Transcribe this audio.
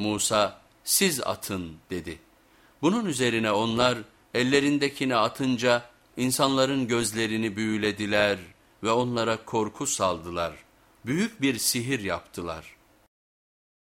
Musa siz atın dedi. Bunun üzerine onlar ellerindekini atınca insanların gözlerini büyülediler ve onlara korku saldılar. Büyük bir sihir yaptılar.''